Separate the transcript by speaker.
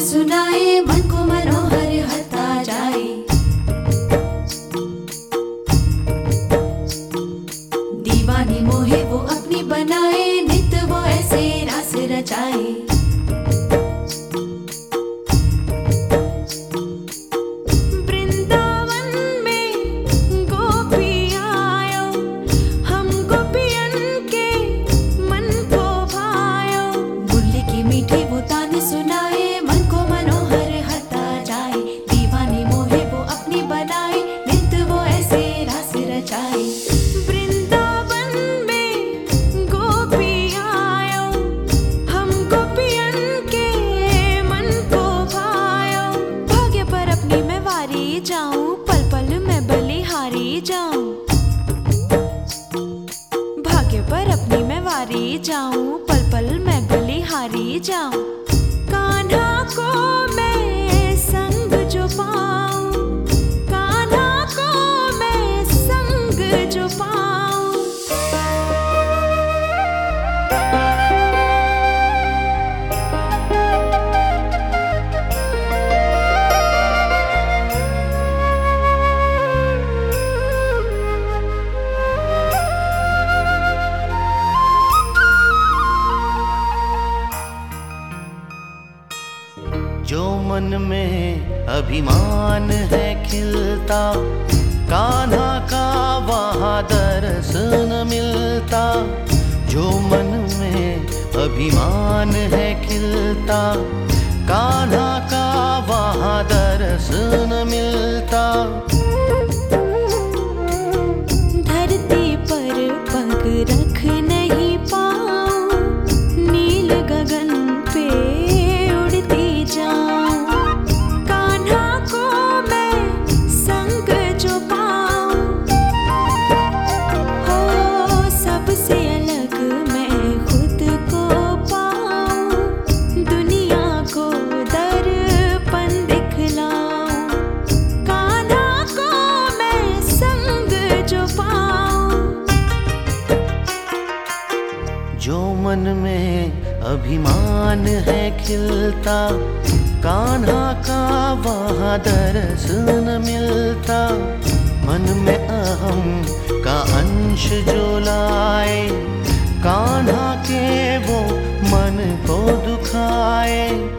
Speaker 1: सुनाए मन को
Speaker 2: मनो। मैं जाऊँ पल पल मैं बलिहारी जाऊँ।
Speaker 3: मन में अभिमान है खिलता, कान्हा का वहाँ दर्शन मिलता। जो मन में अभिमान है खिलता, कान्हा का वहाँ दर्शन मिलता। जो मन में अभिमान है खिलता, कान्हा का वहाँ दरस न मिलता। मन में अहम का अंश जो लाए, कान्हा के वो मन को दुखाए।